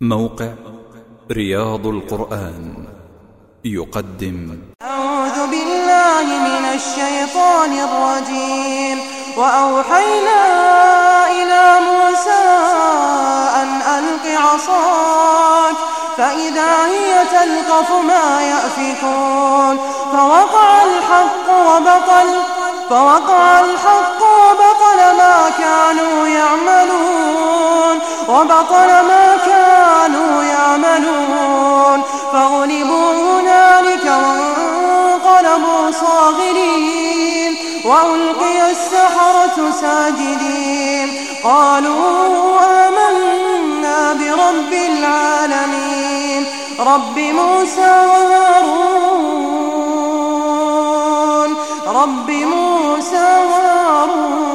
موقع رياض القرآن يقدم. أعوذ بالله من الشيطان الرجيم. وأوحينا إلى موسى أن ألق عصاك فإذا هي تلقف ما يأفكون. فوقع الحق وبطل فوقع الحق وبطل ما كانوا يعملون. وبطل ما صاغرين وألقي السحرة ساجدين قالوا آمنا برب العالمين رب موسى وهارون رب موسى وهارون